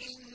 وإن